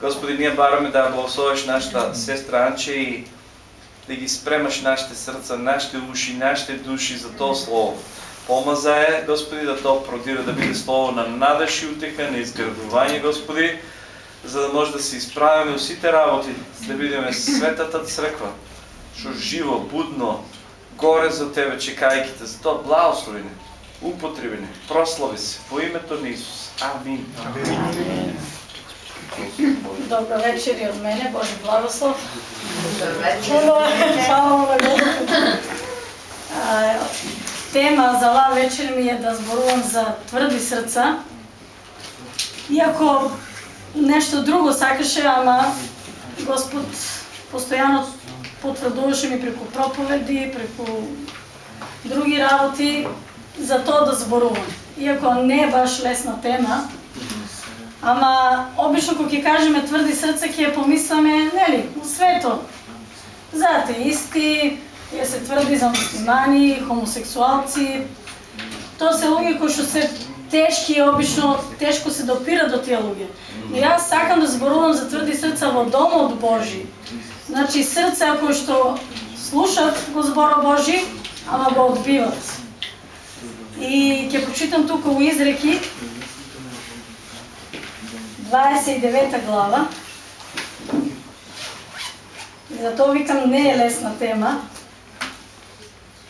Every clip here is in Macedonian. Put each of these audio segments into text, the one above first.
Господи, ние бараме да благословиш нашата сестра Анче и да ги спремаш нашите срца, нашите уши, нашите души за тоа Слово. Помаза е, Господи, да тоа продира, да биде Слово на надеж и утеха, на изградување, Господи, за да може да се исправиме у сите работи, да бидеме светата црква, што живо, будно, горе за Тебе, чекајќите, за тоа благослови не, прослави се, во името на Исус. Амин. Амин. Добро вечер и од мене, Божи благослов. Добро вечер. Фала Тема за оваа вечер ми е да зборувам за тврди срца. Иако нешто друго сакаше, ама Господ постојано потврдуваше ми преку проповеди, преку други работи за тоа да зборувам. Иако не е баш лесна тема, Ама, обично кога ќе кажеме тврди срца, ќе помисламе, нели, у свето. За атеисти, ќе се тврди за муслимани, хомосексуалци. Тоа се луѓе кои што се тешки и обично тешко се допира до тие луѓе. И јас сакам да зборувам за тврди срца во домот Божи. Значи срца кои што слушат го збора Божи, ама го одбиват. И ќе прочитам тука у изреки 29 глава. И затоа викам не е лесна тема.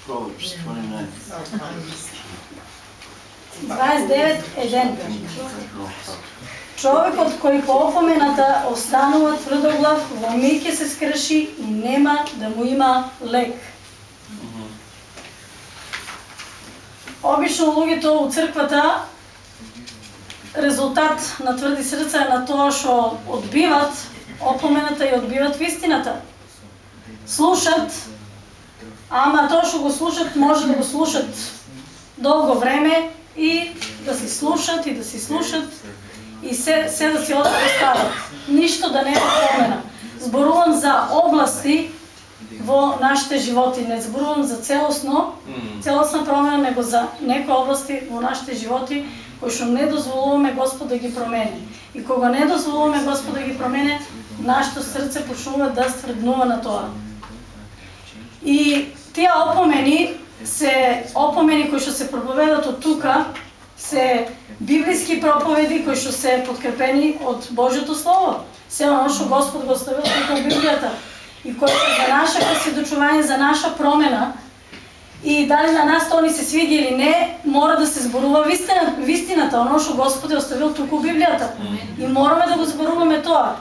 Proverbs 29. 29 еден. Човекот кој по опомената останува тврдоглав, во миг ќе се скрши и нема да му има лек. Обично луѓето у црквата резултат на тврди срца е на тоа што одбиват опомената и одбиват вистината. Слушат, ама тоа што го слушат може да го слушат долго време и да се слушат и да се слушат и се, се да си остават. Ништо да не е помена. Зборувам за области во нашите животи. Не зборувам за целосно, целосна промена, него за некои области во нашите животи кои што не дозволуваме Господ да ги промени. И кога не дозволуваме Господ да ги промени, нашето срце почнува да стврднува на тоа. И тие опомени се опомени кои што се проповедат од тука, се библиски проповеди кои што се подкрепени од Божјото Слово. Се оно што Господ го ставил тука во Библијата и кои се за наша пресведочување, за наша промена, И дали на нас тоа ни се свиѓа или не, мора да се зборува вистина, вистината, оно што Господ е оставил туку Библијата. И мораме да го зборуваме тоа.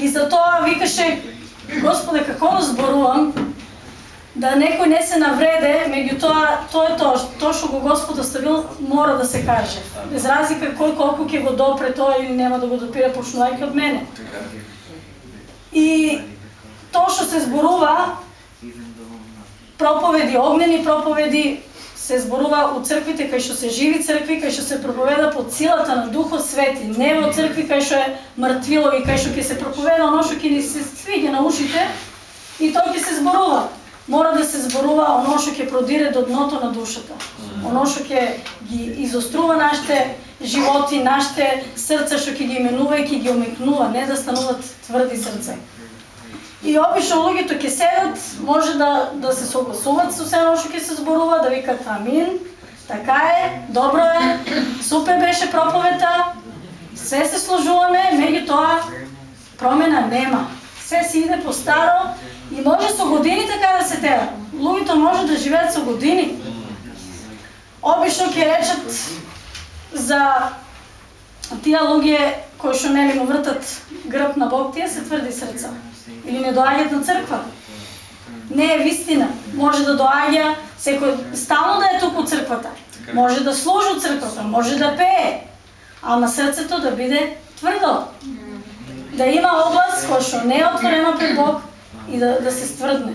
И за тоа викаше Господе како го зборувам да некој не се навреде, меѓутоа тоа е тоа, тоа што го Господ оставил мора да се каже. Без разлика кој колку ќе го допре тоа или нема да го допира почнувајќи од мене. И тоа што се зборува проповеди, огнени проповеди се зборува у црквите кај што се живи цркви, кај што се проповеда под силата на Духот Свети, не во цркви кај што е мртвило и кај што ќе се проповеда оно што ќе ни се свиѓа на ушите и тоа ќе се зборува. Мора да се зборува оно што ќе продире до дното на душата. Оно што ќе ги изострува нашите животи, нашите срца што ќе ги именува и ќе ги омекнува, не да стануваат тврди срца. И обично луѓето ќе седат, може да да се согласуваат со сено што ќе се зборува, да викат амин. Така е, добро е, супер беше проповета, се се сложуваме, меѓутоа промена нема. Се си иде по старо и може со години така да се тера. Луѓето може да живеат со години. Обично ќе речат за тие луѓе кои што нели му вртат грб на Бог, тие се тврди срца или не доаѓаат на црква. Не е вистина. Може да доаѓа секој стално да е туку црквата. Може да служи црквата, може да пее, ама срцето да биде тврдо. Да има област која што не е отворена пред Бог и да, да се стврдне.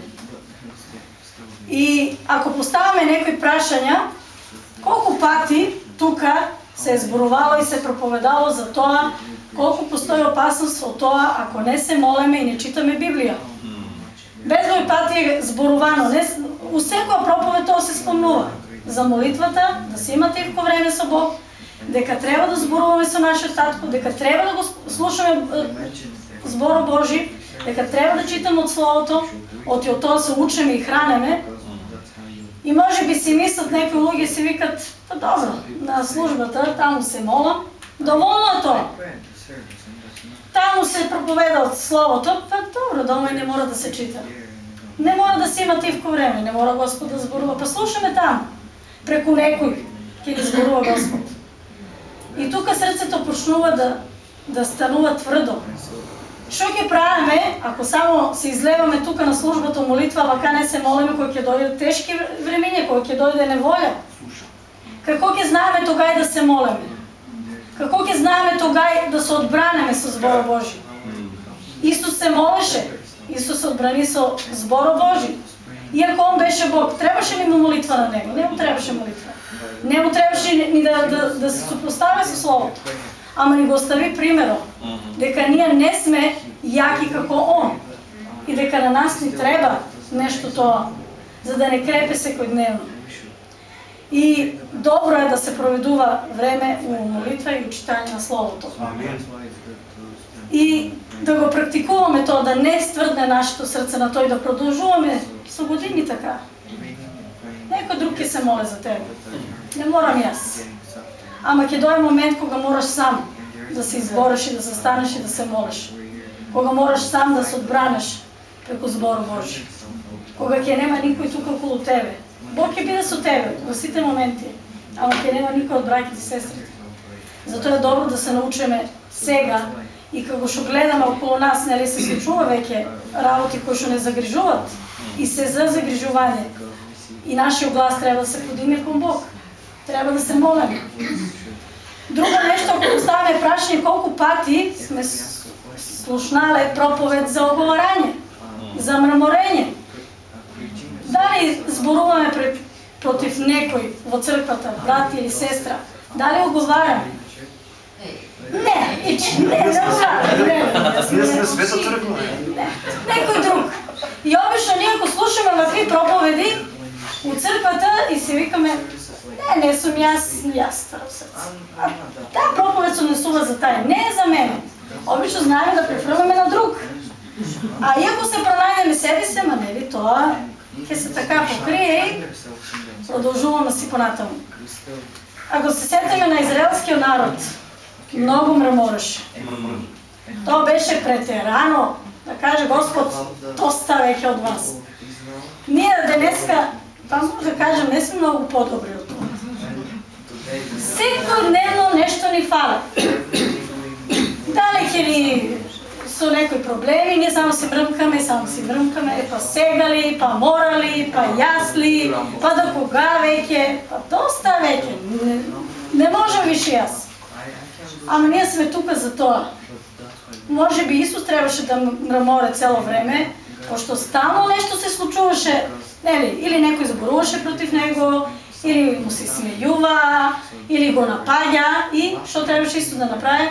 И ако поставаме некои прашања, колку пати тука се зборувало и се проповедало за тоа колку постои опасност од тоа ако не се молеме и не читаме Библија. Безброј пати е зборувано, не, у секоја проповед тоа се спомнува. За молитвата, да се имате и време со Бог дека треба да зборуваме со нашиот татко, дека треба да го слушаме зборо Божи, дека треба да читаме од Словото, од тоа се учиме и хранеме, И може би си мислат некои луѓе си викат, па добро, на службата таму се молам, доволно е тоа. Таму се проповеда од словото, па добро, дома и не мора да се чита. Не мора да се има тивко време, не мора Господ да зборува, па слушаме таму. Преку некој ќе ги зборува Господ. И тука срцето почнува да да станува тврдо. Што ќе правиме ако само се излеваме тука на службата молитва, вака не се молиме кој ќе дојде тешки времиња, кој ќе дојде неволја? Како ќе знаеме тогај да се молиме? Како ќе знаеме тогај да се одбранеме со зборо Божи? Исус се молеше, Исус се одбрани со зборо Божи. Иако он беше Бог, требаше ли му молитва на него? Не му требаше молитва. Не му требаше ни да, да, да се супостави со Словото ама ни го остави примерот, дека ние не сме јаки како он и дека на нас ни треба нешто тоа, за да не крепе секојдневно. И добро е да се проведува време у молитва и у читање на Словото. И да го практикуваме тоа, да не стврдне нашето срце на тој, да продолжуваме со години така. Некој друг ќе се моле за тебе. Не морам јас. Ама ќе дое момент кога мораш сам да се избориш и да се станеш и да се молиш. Кога мораш сам да се одбранеш преку збор Божи. Кога ќе нема никој тука околу тебе. Бог ќе биде со тебе во сите моменти, ама ќе нема никој од браќите и сестрите. Затоа е добро да се научиме сега и како што гледаме околу нас, нели се случува веќе работи кои што не загрижуват и се за загрижување. И нашиот глас треба да се подигне кон Бог. Треба да се молиме. Друго нешто, ако поставаме прашање колку пати сме слушнале проповед за оговарање, за мрморење. Дали зборуваме против некој во црквата, брат или сестра, дали оговараме? Не, ич, не, не, не, не, сме света црква. не, некој друг. И обично ние ако слушаме вакви проповеди у црквата и се викаме не, не сум јас, јас старо таа проповед се несува за тај, не е за мене. Обично знаеме да префрламе на друг. А иако се пронајдеме себе се, ма нели тоа ќе се така покрие и продолжуваме си понатаму. Ако се сетиме на израелскиот народ, многу мремореше. Тоа беше претерано, да каже Господ, Тоа веќе од вас. Ние денеска, па може да кажем, не сме многу подобри од тоа. Секојдневно нешто ни фала. Дали ќе ни со некои проблеми, ние само се мръмкаме, само си мръмкаме, е, па сега ли, па мора ли, па јас ли, па до кога веќе, па доста веќе, не, не можам више јас. Ама ние сме тука за тоа. Може би Исус требаше да мраморе цело време, пошто стално нешто се случуваше, нели, или некој зборуваше против него, или му се смејува, или го напаѓа и што требаше Исус да направи?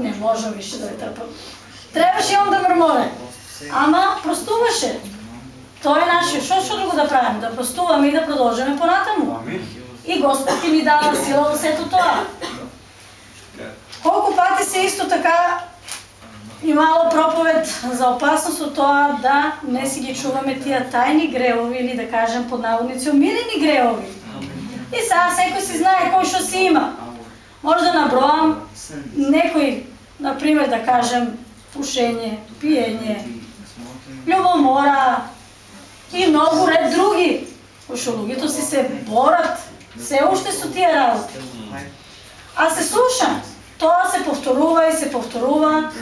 Не може више да ја трпам. Требаше он да мрморе. Ама простуваше. Тоа е нашиот. Што што друго да правиме? Да простуваме и да продолжиме понатаму. И Господ ќе ни дава сила во сето тоа. Колку пати се исто така имало проповед за опасност од тоа да не си ги чуваме тие тајни греови или да кажем под наводници умирени греови. И сега секој си знае кој што си има. Може да наброам некој, например да кажем, пушење, пиење, љубомора и многу ред други, кои луѓето си се борат се уште со тие работи. А се слуша, тоа се повторува и се повторува,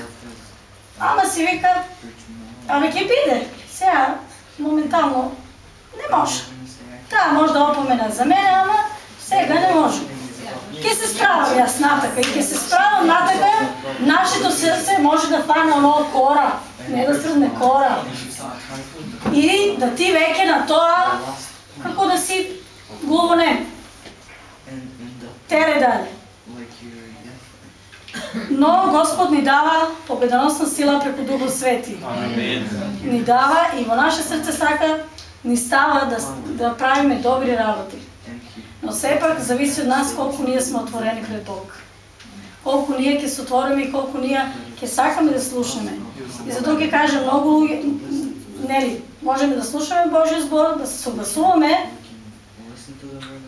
ама си вика, ама ќе биде, сега, моментално, не може. Таа може да опомена за мене, ама сега не може. Ке се справам јас натака и ке се справам натака, нашето срце може да фане оно кора, не да срдне кора. И да ти веќе на тоа, како да си главонем. Тере дале. Но Господ ни дава победоносна сила преку Духот Свети. Ни дава и во наше срце сака ни става да, да правиме добри работи. Но сепак зависи од нас колку ние сме отворени пред Бог. Колку ние ќе се отвориме и колку ние ќе сакаме да слушнеме. И затоа ќе кажам многу луѓе, нели, можеме да слушаме Божји збор, да се согласуваме,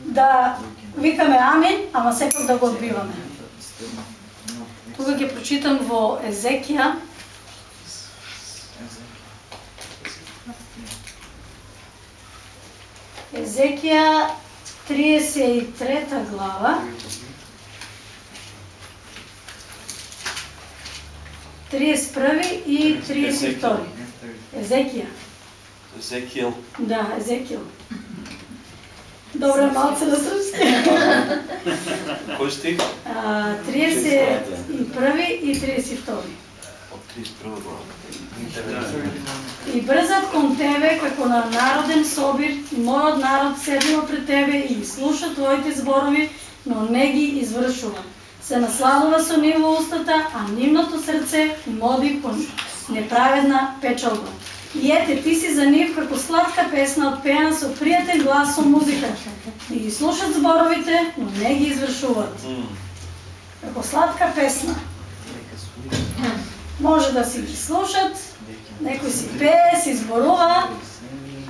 да викаме амин, ама сепак да го одбиваме. Тука ќе прочитам во Езекија, Езекија 33 глава. 31 и 32. Езекија. Езекиел. Да, Езекиел. Добро, малце на српски. Кој стих? А, 31 и 32. Од 31 глава. И брзат кон тебе како на народен собир, и мојот народ седнува пред тебе и слуша твоите зборови, но не ги извршува. Се насладува со нив во устата, а нивното срце моди кон неправедна печалба. И ете, ти си за нив како сладка песна отпеана со пријатен глас со музика. И ги слушат зборовите, но не ги извршуваат. Како сладка песна. Може да си ги слушат, некои си пее, си зборува,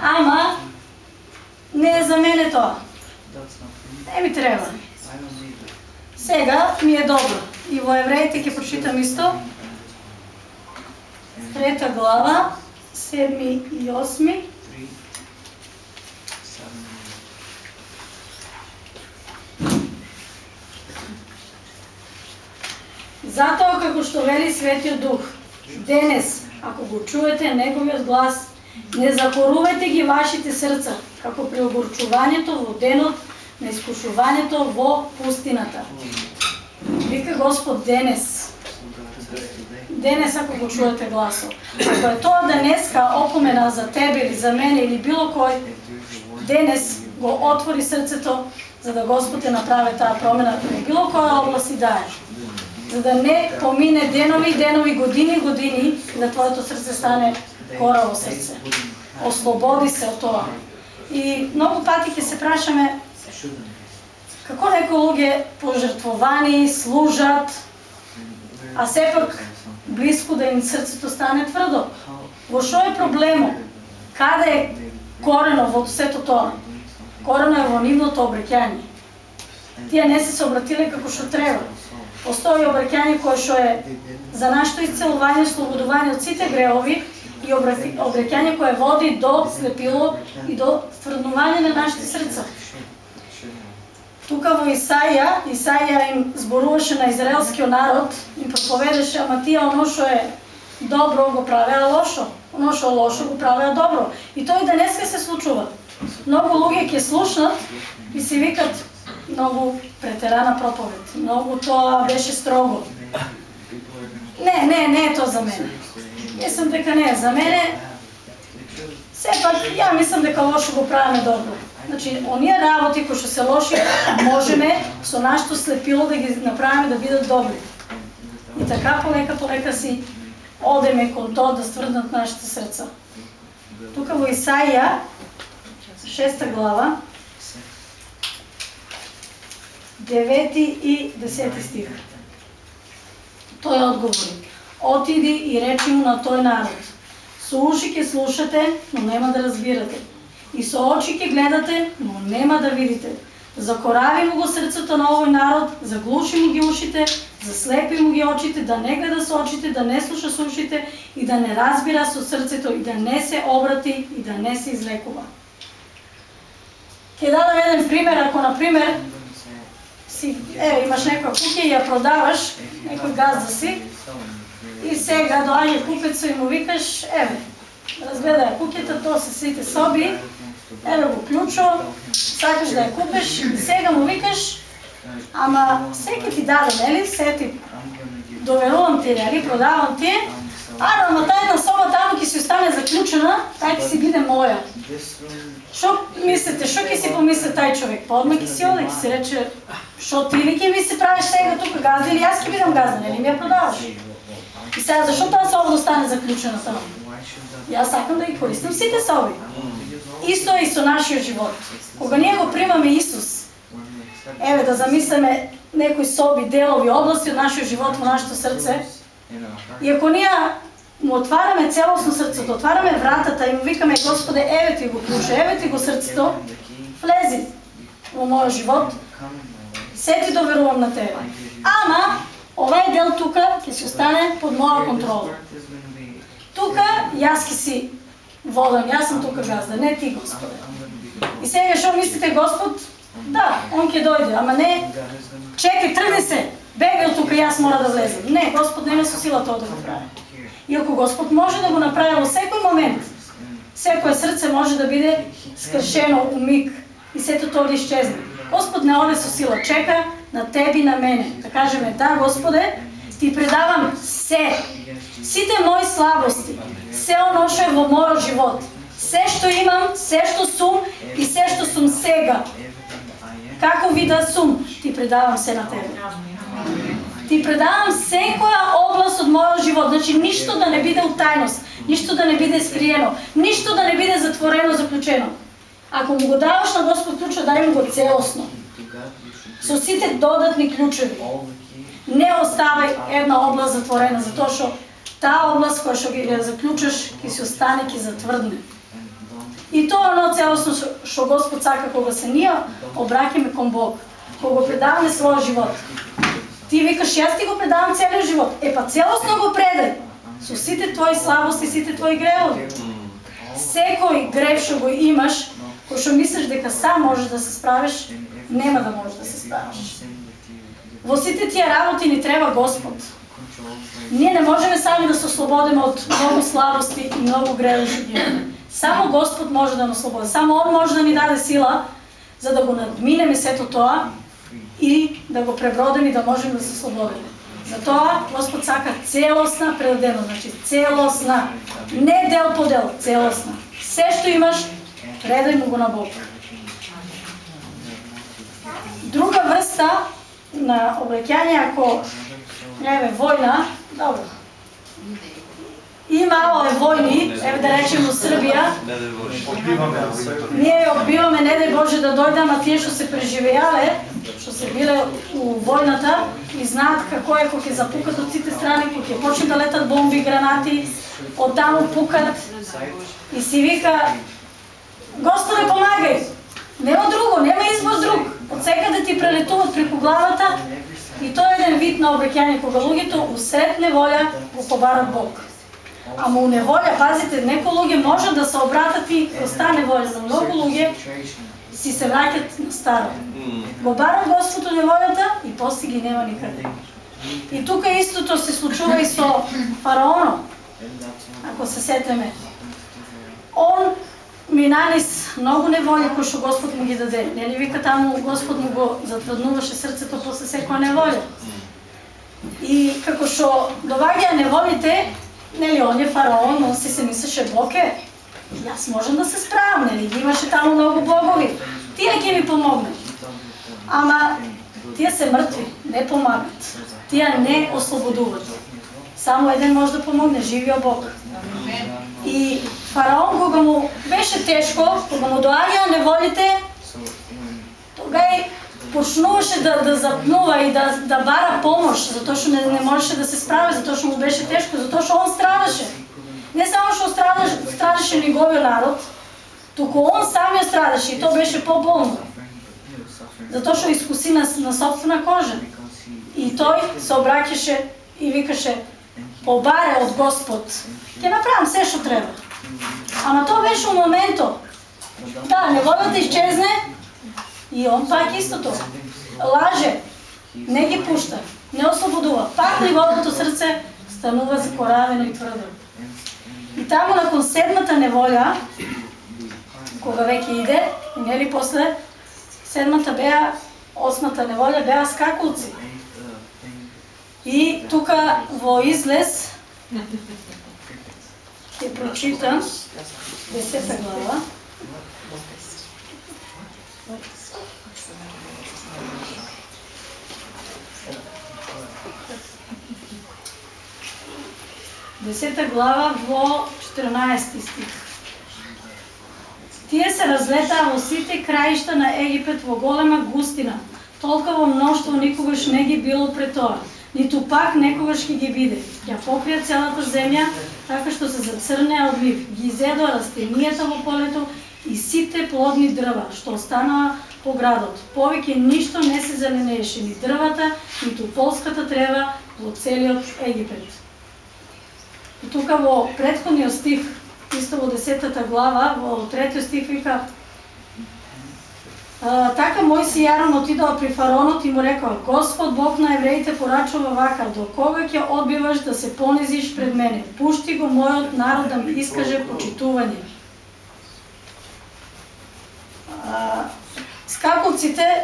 ама не е за мене тоа. Не ми треба. Сега ми е добро. И во Евреите ќе прочитам исто. Трета глава, седми и осми. Затоа како што вели Светиот Дух, денес, ако го чуете неговиот глас, не закорувајте ги вашите срца, како при огорчувањето во денот на искушувањето во пустината. Вика Господ денес, денес ако го чуете гласот. Ако е тоа денеска опомена за тебе или за мене или било кој, денес го отвори срцето за да Господ ја направи таа промена во било која област и да. За да не помине денови, денови, години, години, да твоето срце стане кораво срце. Ослободи се од тоа. И многу пати ќе се прашаме како некои луѓе пожртвовани, служат, а сепак близко да им срцето стане тврдо. Во што е проблемот? Каде е корено во сето тоа? Корено е во нивното обреќање. Тие не се се обратиле како што треба. Постои обраќање кое што е за нашето исцелување, слободување од сите греови и обраќање кое води до слепило и до тврднување на нашите срца. Тука во Исаја, Исаја им зборуваше на израелскиот народ, им проповедеше, ама тие оно што е добро го правеа лошо, оно што лошо го правеа добро. И тој денеска се случува. Многу луѓе ќе слушнат и си викат многу претерана проповед, многу тоа беше строго. Не, не, не е тоа за мене. Мислам дека не е за мене. Сепак, ја мислам дека лошо го правиме добро. Значи, оние работи кои што се лоши, можеме со нашето слепило да ги направиме да бидат добри. И така полека полека си одеме кон тоа да стврднат нашите срца. Тука во Исаија, 6 глава, 9 и 10 стих. Тој одговори. Отиди и речи му на тој народ. Со уши ќе слушате, но нема да разбирате. И со очи ќе гледате, но нема да видите. Закорави му го срцето на овој народ, заглуши му ги ушите, заслепи му ги очите, да не гледа со очите, да не слуша со ушите и да не разбира со срцето и да не се обрати и да не се излекува. Ќе дадам еден пример, ако на пример си, е, имаш некоја куќа и ја продаваш, некој газда си, и сега доаѓа купецо и му викаш, еве, разгледај куќата, тоа се сите соби, еве го клучо, сакаш да ја купиш, и сега му викаш, ама секи ти даде, нели, се ти доверувам ти, нели, продавам ти, Ара, ама тајна соба таму ќе си остане заклучена, тај ќе си биде моја. Што мислите, што ќе си помисли тај човек? Па одма ќе си оде, ќе си рече, што ти ли ќе ми се правиш сега тука газда или јас ќе бидам газда, нели ми ја продаваш? И сега зашо таа соба да остане заклучена таму? Јас сакам да ги користам сите соби. Исто е и со нашиот живот. Кога ние го примаме Исус, еве да замислиме некои соби, делови, области од нашиот живот во нашето срце. И ако ние му отвараме целосно срцето, отвараме вратата и му викаме Господе, еве ти го клуче, еве ти го срцето, влези во мојот живот, се ти доверувам на тебе. Ама, овај дел тука ќе се остане под моја контрола. Тука јас ќе си водам, јас сум тука газда, не ти Господе. И сега што мислите Господ? Да, он ќе дојде, ама не, чекај, тргни се, бегај тука, јас мора да влезам. Не, Господ нема со сила тоа да го прави. И ако Господ може да го направи во секој момент, секое срце може да биде скршено у миг и сето тоа да исчезне. Господ не оде со сила, чека на теби на мене. Да кажеме, да, Господе, ти предавам се, сите мои слабости, се оно што е во мојот живот, се што имам, се што сум и се што сум сега. Како ви да сум, ти предавам се на тебе. Ти предавам секоја област од мојот живот, значи ништо да не биде утајност, ништо да не биде скриено, ништо да не биде затворено, заклучено. Ако му го даваш на Господ ключа, дај му го целосно. Со сите додатни клучеви. Не оставај една област затворена, затоа што таа област која што ги ја заклучаш, ќе се остане, ќе затврдне. И тоа оно целосно што- Господ сака кога се ние обраќаме кон Бог, кога предаваме својот живот. Ти викаш, јас ти го предавам целиот живот. Е па целосно го предај. Со сите твои слабости, сите твои гревови. Секој грев што го имаш, кој што мислиш дека сам можеш да се справиш, нема да можеш да се справиш. Во сите тие работи ни треба Господ. Ние не можеме сами да се ослободиме од многу слабости и многу гревови што ги имаме. Само Господ може да нас ослободи. Само Он може да ни даде сила за да го надминеме сето тоа и да го пребродиме и да можеме да се слободиме. Затоа Господ сака целосна предадено, значи целосна, не дел по дел, целосна. Се што имаш, предај му го на Бог. Друга врста на облекање ако не е војна, добро. Има ове војни, еве да речеме Србија, ние ја одбиваме, не дај Боже да дојде, ама тие што се преживеале, што се биле у војната и знаат како е кога ќе запукат од сите страни, кога ќе почнат да летат бомби, гранати, од таму пукат и си вика Господе помагај! Нема друго, нема избор друг. Од секаде да ти прелетуваат преку главата и тоа е еден вид на обраќање кога луѓето усред неволја го побарат Бог. Ама у неволја, пазите, некои луѓе можат да се обратат и оста неволја. За многу луѓе си се враќат на старо. Го барат Господ у неволјата и после ги нема никаде. И тука истото се случува и со фараонот, ако се сетеме. Он ми нанес многу неволја кои што Господ му ги даде. Нели вика таму Господ му го затруднуваше срцето после секоја неволја. И како што доваѓаа неволите, нели он е фараон, он си се мислеше Бог е. Јас можам да се справам, нели ги имаше таму многу богови. Тие ќе ми помогнат. Ама тие се мртви, не помагат. Тие не ослободуваат. Само еден може да помогне, живиот Бог. И фараон кога му беше тешко, кога му доаѓаа неволите, тогај почнуваше да, да запнува и да, да бара помош, затоа што не, не можеше да се справи, затоа што му беше тешко, затоа што он страдаше. Не само што страдаше, страдаше неговиот народ, туку он самиот страдаше и то беше поболно. Затоа што искуси на, на собствена кожа. И тој се обраќаше и викаше, побаре од Господ. Ќе направам се што треба. Ама тоа беше у моментот. Да, неволјата исчезне и он пак истото. Лаже, не ги пушта, не ослободува. Пак неговото срце станува закоравено и тврдо. И таму након седмата неволја, кога веќе иде, нели после седмата беа, осмата неволја беа скакулци. И тука во излез ќе прочитам десета глава. Десета глава во 14 стих. Тие се разлетаа во сите краишта на Египет во голема густина, Толково мноштво никогаш не ги било пред тоа, ниту пак некогаш ќе ги биде. Ја покрија целата земја, така што се зацрнеа од нив. Ги изедоа растенијата во полето и сите плодни дрва, што останаа по градот. Повеќе ништо не се зеленееше, ни дрвата, ниту полската трева во целиот Египет. И тука во предходниот стих, исто во 10 глава, во третиот стих вика така Мојси и Арон отидоа при фаронот и му рекоа: Господ Бог на евреите порачува вака: До кога ќе одбиваш да се понизиш пред мене? Пушти го мојот народ да ми искаже почитување. А,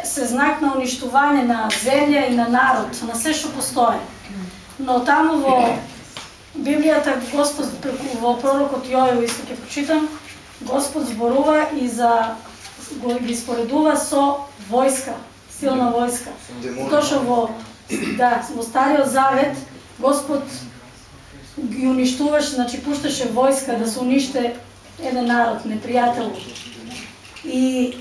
се знак на уништување на земја и на народ, на се што постои. Но таму во Библијата Господ преку во пророкот Јоел исто ќе прочитам, Господ зборува и за го ги споредува со војска, силна војска. Тоа што во да, во Стариот Завет Господ ги уништуваше, значи пушташе војска да се униште еден народ, непријател. И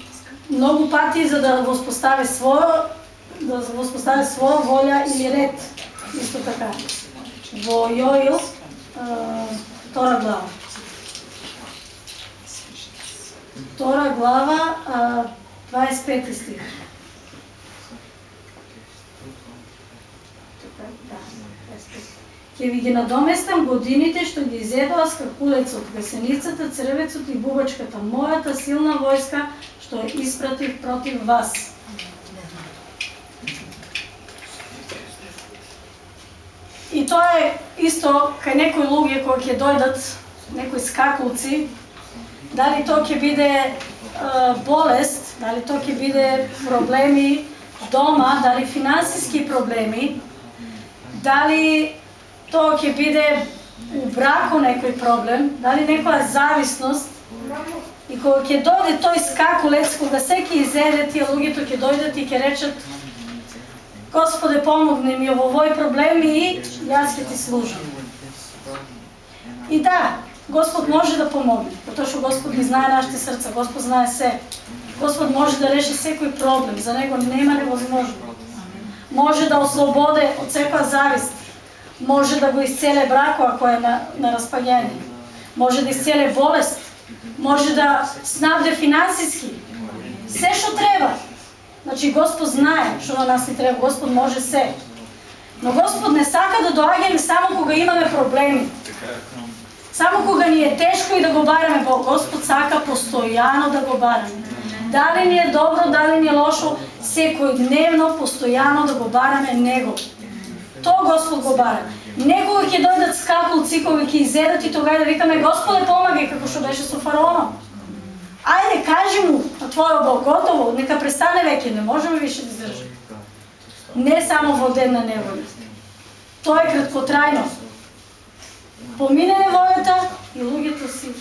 многу пати за да воспостави своја да воспостави своја волја или ред. Исто така. Во Јоил, втора глава. Втора глава, 25 стих. Така, да, 25. Ќе ви ги надоместам годините што ги изедоа скакулецот, гасеницата, црвецот и бубачката, мојата силна војска што е испратив против вас. И тоа е исто кај некои луѓе кои ќе дојдат, некои скакулци, дали тоа ќе биде е, болест, дали тоа ќе биде проблеми дома, дали финансиски проблеми, дали тоа ќе биде у браку некој проблем, дали некоја зависност, и кога ќе дојде тој скакулец, кога секи изеде, тие луѓето ќе дојдат и ќе речат Господе, помогни ми во овој проблем и јас ќе ти служам. И да, Господ може да помогне, затоа што Господ ги знае нашите срца, Господ знае се. Господ може да реши секој проблем, за него нема невозможно. Може да ослободе од секоја завист, може да го исцеле брако ако е на, на распаѓање, може да исцеле болест, може да снабде финансиски, се што треба. Значи Господ знае што на нас ни треба, Господ може се. Но Господ не сака да доаѓаме само кога имаме проблеми. Само кога ни е тешко и да го бараме, Бог Господ сака постојано да го бараме. Дали ни е добро, дали ни е лошо, секој дневно, постојано да го бараме Него. Тоа Господ го бара. Некога ќе дојдат скакулци кои ќе изедат и тога да викаме Господе помагај како што беше со фараоном. Ајде, кажи му на твојот Бог, готово, нека престане веќе, не можеме више да издржи. Не само во ден на неволя. Тоа е краткотрајно. Помине неволјата и луѓето си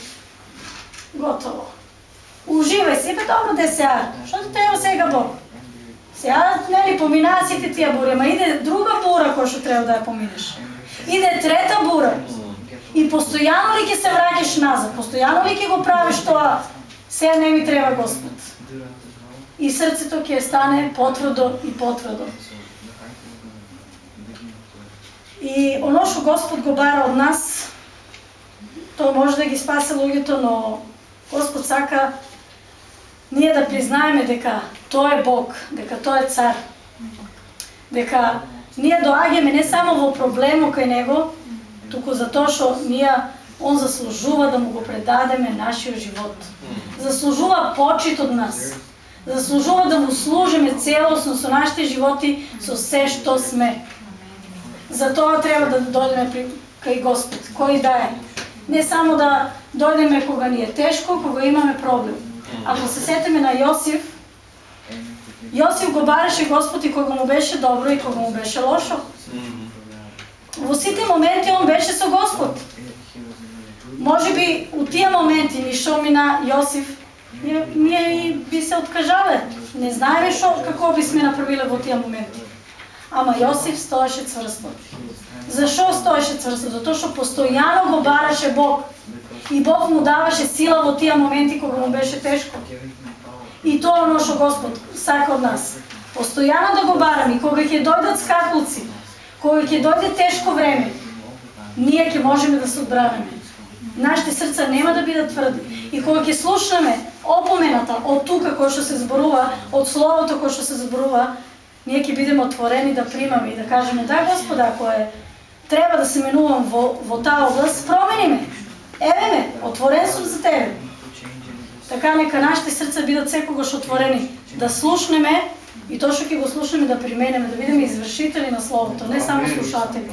готово. Уживај си, бе добро де сега. Што ти треба сега Бог? Сега, нели, поминаа сите тие бури, ама иде друга бура која што треба да ја поминеш. Иде трета бура. И постојано ли ќе се враќаш назад? Постојано ли ќе го правиш тоа Сега не ми треба Господ. И срцето ќе стане потврдо и потврдо. И оно што Господ го бара од нас, тоа може да ги спасе луѓето, но Господ сака ние да признаеме дека Тој е Бог, дека Тој е цар. Дека ние доаѓаме не само во проблему кај Него, туку затоа што ние Он заслужува да му го предадеме нашиот живот. Заслужува почит од нас. Заслужува да му служиме целосно со нашите животи, со се што сме. Затоа треба да дојдеме при, кај Господ, кој да е. Не само да дојдеме кога ни е тешко, кога имаме проблем. Ако се сетиме на Јосиф, Јосиф го бараше Господ и кога му беше добро и кога му беше лошо. Во сите моменти он беше со Господ. Може би у тие моменти ни шо мина Јосиф, ние, би се откажале. Не знаеме шо како би сме направиле во тие моменти. Ама Јосиф стоеше цврсто. Зашо стоеше цврсто? Затоа што постојано го бараше Бог. И Бог му даваше сила во тие моменти кога му беше тешко. И тоа е оно што Господ сака од нас. постојано да го бараме и кога ќе дојдат скакулци, кога ќе дојде тешко време, ние ќе можеме да се одбранеме. Нашите срца нема да бидат тврди. И кога ќе слушаме опомената од тука кој што се зборува, од словото кој што се зборува, ние ќе бидеме отворени да примаме и да кажеме да Господа, ако е треба да се менувам во, во таа област, промени ме. Еве ме, отворен сум за тебе. Така нека нашите срца бидат секогаш отворени да слушнеме и тоа што ќе го слушнеме да применеме, да бидеме извршители на словото, не само слушатели.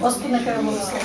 Господ нека ја благослови.